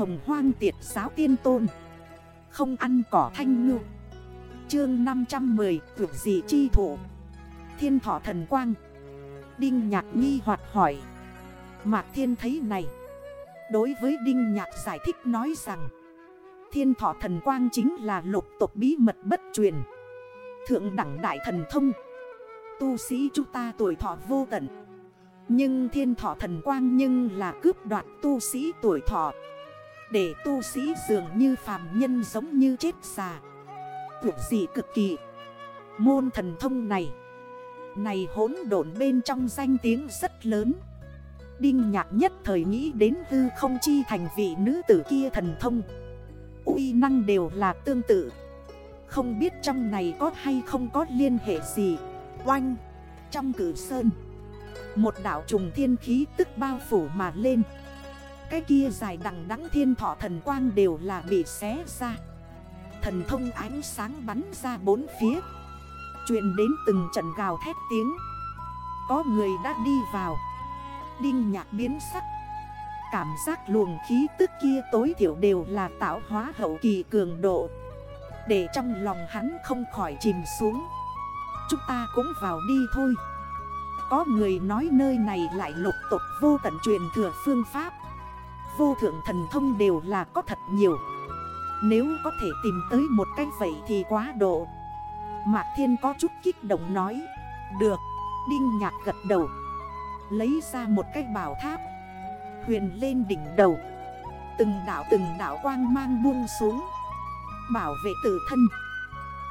hồng hoang tiệt giáo tiên tôn. Không ăn cỏ thanh ngư. Chương 510 Vượt dị chi thủ Thiên thọ thần quang. Đinh nhạc nghi hoạt hỏi. Mạc thiên thấy này. Đối với Đinh nhạc giải thích nói rằng, Thiên thọ thần quang chính là lục tộc bí mật bất truyền. Thượng đẳng đại thần thông. Tu sĩ chúng ta tuổi thọ vô tận. Nhưng thiên thọ thần quang nhưng là cướp đoạt tu sĩ tuổi thọ. Để tu sĩ dường như phàm nhân giống như chết già. Thuộc gì cực kỳ. Môn thần thông này. Này hỗn độn bên trong danh tiếng rất lớn. Đinh nhạc nhất thời nghĩ đến hư không chi thành vị nữ tử kia thần thông. Uy năng đều là tương tự. Không biết trong này có hay không có liên hệ gì. Oanh. Trong cử sơn. Một đảo trùng thiên khí tức bao phủ mà lên. Cái kia dài đằng đắng thiên thọ thần quang đều là bị xé ra. Thần thông ánh sáng bắn ra bốn phía. Chuyện đến từng trận gào thét tiếng. Có người đã đi vào. Đinh nhạc biến sắc. Cảm giác luồng khí tức kia tối thiểu đều là tạo hóa hậu kỳ cường độ. Để trong lòng hắn không khỏi chìm xuống. Chúng ta cũng vào đi thôi. Có người nói nơi này lại lục tục vô tận truyền thừa phương pháp. Vô thượng thần thông đều là có thật nhiều. Nếu có thể tìm tới một cái vậy thì quá độ. Mạc Thiên có chút kích động nói, Được. Đinh nhạc gật đầu, Lấy ra một cái bảo tháp, Huyền lên đỉnh đầu. Từng đảo từng đảo quang mang buông xuống, Bảo vệ tự thân.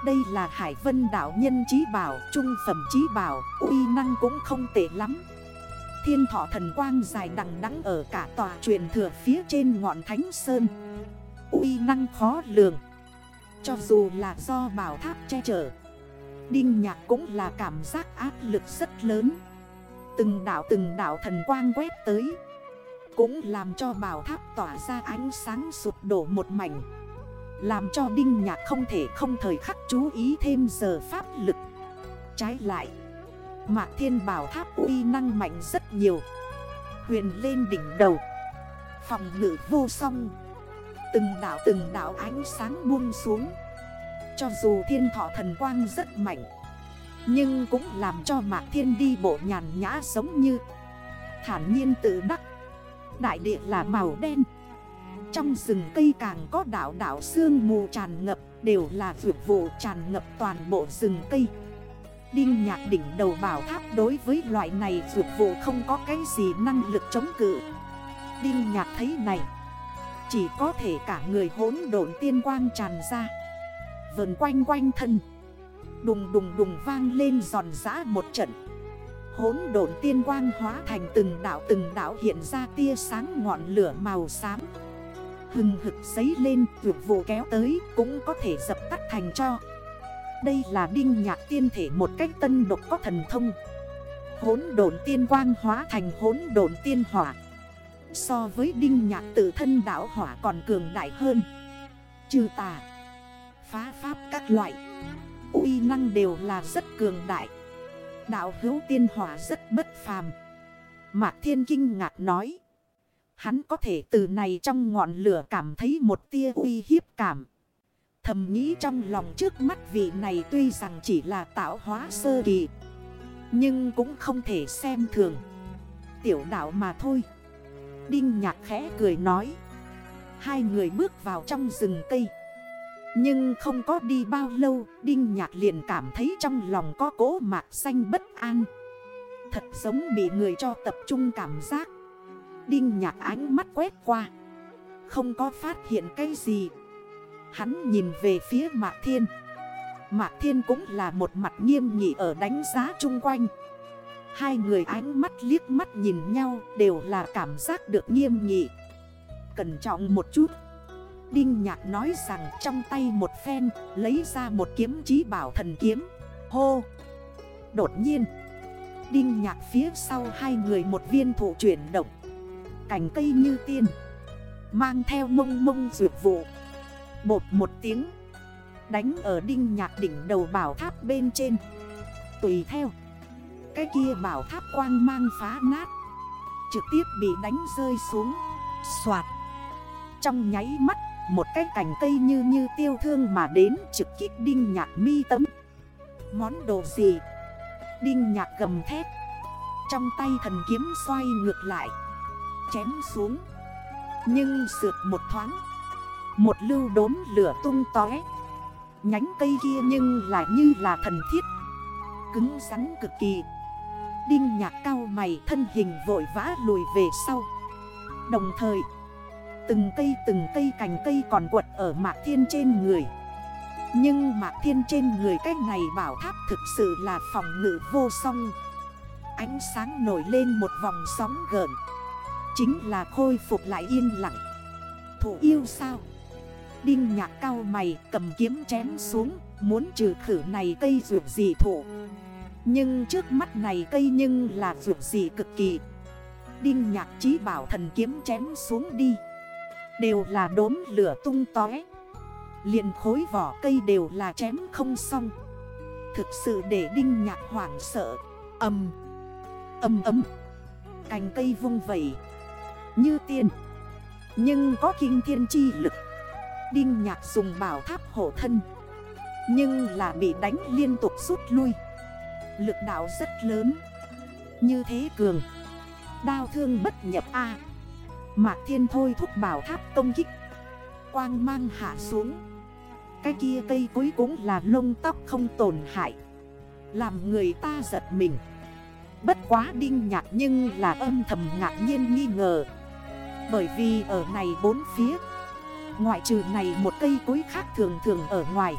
Đây là Hải Vân đảo nhân trí bảo, Trung phẩm trí bảo, uy năng cũng không tệ lắm. Thiên thọ thần quang dài đằng đắng ở cả tòa truyền thừa phía trên ngọn thánh sơn. Uy năng khó lường. Cho dù là do bảo tháp che chở, Đinh nhạc cũng là cảm giác áp lực rất lớn. Từng đảo từng đảo thần quang quét tới, Cũng làm cho bảo tháp tỏa ra ánh sáng sụp đổ một mảnh, Làm cho Đinh Nhạc không thể không thời khắc chú ý thêm giờ pháp lực. Trái lại Mạc Thiên Bảo Tháp uy năng mạnh rất nhiều. Huyền lên đỉnh đầu. Phòng ngự vô song. Từng đảo từng đảo ánh sáng buông xuống. Cho dù thiên thọ thần quang rất mạnh, Nhưng cũng làm cho Mạc Thiên đi bộ nhàn nhã giống như Thản nhiên tự đắc. Đại địa là màu đen. Trong rừng cây càng có đảo đảo sương mù tràn ngập, Đều là vượt vụ tràn ngập toàn bộ rừng cây. Đinh nhạc đỉnh đầu bảo tháp đối với loại này dược vụ không có cái gì năng lực chống cự. Đinh nhạc thấy này, Chỉ có thể cả người hỗn độn tiên quang tràn ra. Vườn quanh quanh thân, Đùng đùng đùng vang lên giòn giã một trận. Hốn độn tiên quang hóa thành từng đảo từng đảo hiện ra tia sáng ngọn lửa màu xám. Hừng hực giấy lên vượt vụ kéo tới cũng có thể dập tắt thành cho. Đây là đinh nhạc tiên thể một cách tân độc có thần thông. Hốn độn tiên quang hóa thành hốn độn tiên hỏa. So với đinh nhạc tự thân đảo hỏa còn cường đại hơn. Trừ tà, Phá pháp các loại, uy năng đều là rất cường đại. Đạo hữu tiên hỏa rất bất phàm. Mạc Thiên Kinh ngạc nói, Hắn có thể từ này trong ngọn lửa cảm thấy một tia uy hiếp cảm. Thầm nghĩ trong lòng trước mắt vị này tuy rằng chỉ là tạo hóa sơ kỳ, Nhưng cũng không thể xem thường. Tiểu đạo mà thôi. Đinh nhạc khẽ cười nói. Hai người bước vào trong rừng cây. Nhưng không có đi bao lâu, Đinh nhạc liền cảm thấy trong lòng có cố mạc xanh bất an. Thật giống bị người cho tập trung cảm giác. Đinh nhạc ánh mắt quét qua. Không có phát hiện cái gì Hắn nhìn về phía Mạc Thiên. Mạc Thiên cũng là một mặt nghiêm nghị ở đánh giá chung quanh. Hai người ánh mắt liếc mắt nhìn nhau đều là cảm giác được nghiêm nghị. Cẩn trọng một chút. Đinh Nhạc nói rằng trong tay một phen, lấy ra một kiếm trí bảo thần kiếm. Hô! Đột nhiên, Đinh Nhạc phía sau hai người một viên thủ chuyển động. Cảnh cây như tiên, Mang theo mông mông dược vụ. Bột một tiếng. Đánh ở đinh nhạc đỉnh đầu bảo tháp bên trên. Tùy theo. Cái kia bảo tháp quang mang phá nát. Trực tiếp bị đánh rơi xuống. Xoạt. Trong nháy mắt, Một cái cành cây như như tiêu thương mà đến trực kích đinh nhạc mi tấm Món đồ gì? Đinh nhạc gầm thét. Trong tay thần kiếm xoay ngược lại. Chém xuống. Nhưng sượt một thoáng. Một lưu đốm lửa tung tóe. Nhánh cây kia nhưng lại như là thần thiết. Cứng rắn cực kỳ. Đinh nhạc cao mày thân hình vội vã lùi về sau. Đồng thời, Từng cây từng cây cành cây còn quật ở mạc thiên trên người. Nhưng mạc thiên trên người cách này bảo tháp thực sự là phòng ngự vô song. Ánh sáng nổi lên một vòng sóng gợn. Chính là khôi phục lại yên lặng. Thủ yêu sao? Đinh nhạc cao mày, cầm kiếm chém xuống, Muốn trừ khử này cây rượu gì thổ. Nhưng trước mắt này cây nhưng là rượu gì cực kỳ. Đinh nhạc chí bảo thần kiếm chém xuống đi. Đều là đốm lửa tung tói liền khối vỏ cây đều là chém không xong. Thực sự để đinh nhạc hoảng sợ. Âm. Âm ấm. Cành cây vung vẩy. Như tiền Nhưng có kinh thiên chi lực. Đinh nhạc dùng bảo tháp hộ thân. Nhưng là bị đánh liên tục rút lui. Lực đạo rất lớn. Như thế cường. Đao thương bất nhập A. Mạc thiên thôi thúc bảo tháp công kích. Quang mang hạ xuống. Cái kia cây cuối cũng là lông tóc không tổn hại. Làm người ta giật mình. Bất quá đinh nhạc nhưng là âm thầm ngạc nhiên nghi ngờ. Bởi vì ở này bốn phía Ngoại trừ này một cây cối khác thường thường ở ngoài.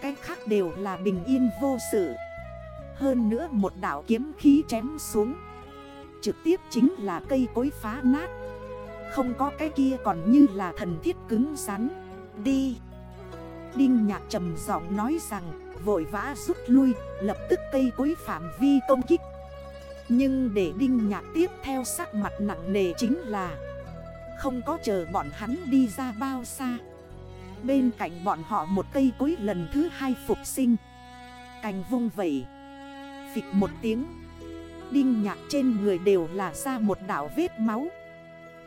Cái khác đều là bình yên vô sự. Hơn nữa một đảo kiếm khí chém xuống. Trực tiếp chính là cây cối phá nát. Không có cái kia còn như là thần thiết cứng rắn. Đi. Đinh nhạc trầm giọng nói rằng, Vội vã rút lui, Lập tức cây cối phạm vi công kích. Nhưng để đinh nhạc tiếp theo sắc mặt nặng nề chính là không có chờ bọn hắn đi ra bao xa. Bên cạnh bọn họ một cây cối lần thứ hai phục sinh. Cành vung vẩy. Phịch một tiếng. Đinh nhạc trên người đều là ra một đảo vết máu.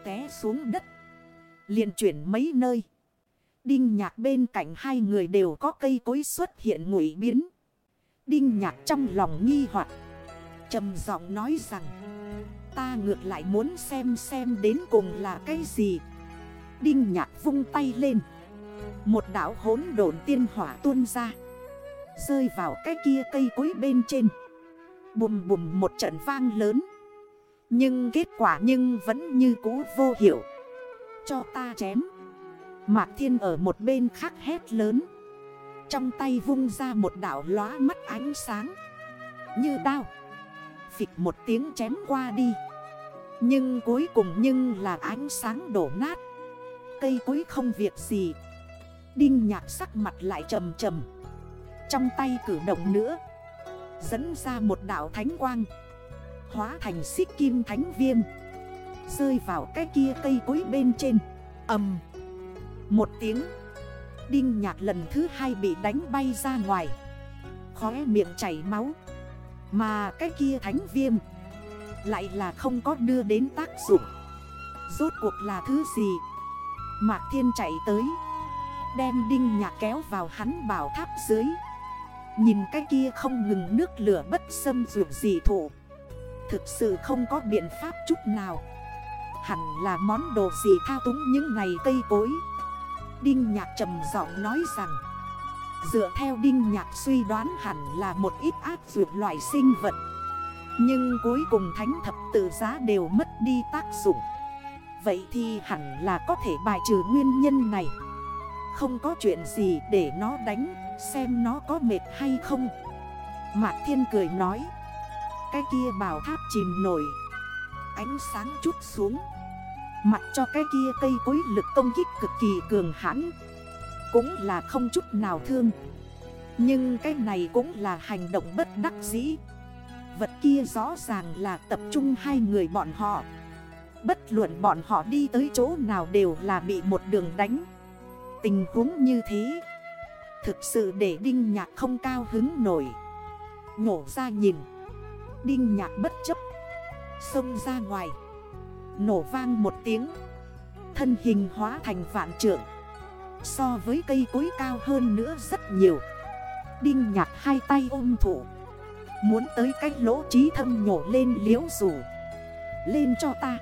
Té xuống đất. Liền chuyển mấy nơi. Đinh nhạc bên cạnh hai người đều có cây cối xuất hiện ngụy biến. Đinh nhạc trong lòng nghi hoặc trầm giọng nói rằng, Ta ngược lại muốn xem xem đến cùng là cái gì. Đinh nhạc vung tay lên. Một đảo hốn độn tiên hỏa tuôn ra, Rơi vào cái kia cây cối bên trên. Bùm bùm một trận vang lớn. Nhưng kết quả nhưng vẫn như cũ vô hiệu. Cho ta chém. Mạc Thiên ở một bên khác hét lớn. Trong tay vung ra một đảo lóa mắt ánh sáng. Như đao. Phịch một tiếng chém qua đi. Nhưng cuối cùng nhưng là ánh sáng đổ nát. Cây cuối không việc gì. Đinh nhạc sắc mặt lại trầm trầm. Trong tay cử động nữa, Dẫn ra một đảo thánh quang, Hóa thành xích kim thánh viêm Rơi vào cái kia cây cối bên trên. Ẩm Một tiếng, Đinh nhạc lần thứ hai bị đánh bay ra ngoài. Khóe miệng chảy máu. Mà cái kia thánh viêm Lại là không có đưa đến tác dụng. Rốt cuộc là thứ gì? Mạc Thiên chạy tới, Đem đinh nhạc kéo vào hắn bảo tháp dưới. Nhìn cái kia không ngừng nước lửa bất xâm dù gì thủ Thực sự không có biện pháp chút nào. Hẳn là món đồ gì thao túng những ngày cây cối Đinh nhạc trầm giọng nói rằng Dựa theo đinh nhạc suy đoán hẳn là một ít ác dược loại sinh vật. Nhưng cuối cùng thánh thập tự giá đều mất đi tác dụng. Vậy thì hẳn là có thể bài trừ nguyên nhân này. Không có chuyện gì để nó đánh, Xem nó có mệt hay không. Mạc Thiên cười nói, Cái kia bảo tháp chìm nổi. Ánh sáng chút xuống. Mặt cho cái kia cây cối lực công kích cực kỳ cường hãn cũng là không chút nào thương. Nhưng cái này cũng là hành động bất đắc dĩ. Vật kia rõ ràng là tập trung hai người bọn họ. Bất luận bọn họ đi tới chỗ nào đều là bị một đường đánh. Tình huống như thế, Thực sự để Đinh Nhạc không cao hứng nổi. Nhổ ra nhìn, Đinh Nhạc bất chấp, Xông ra ngoài. Nổ vang một tiếng, thân hình hóa thành vạn trượng. So với cây cối cao hơn nữa rất nhiều. Đinh nhạc hai tay ôm thủ. Muốn tới cách lỗ trí thâm nhổ lên liễu rủ. Lên cho ta.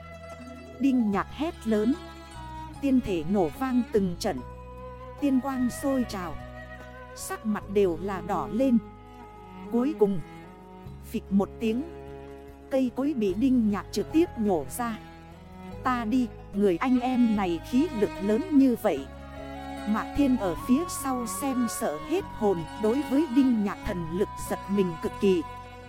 Đinh nhạc hét lớn. Tiên thể nổ vang từng trận. Tiên quang sôi trào. Sắc mặt đều là đỏ lên. Cuối cùng, Phịch một tiếng. Cây cối bị đinh nhạc trực tiếp nhổ ra. Ta đi, Người anh em này khí lực lớn như vậy. Mạc Thiên ở phía sau xem sợ hết hồn, Đối với đinh nhạc thần lực giật mình cực kỳ.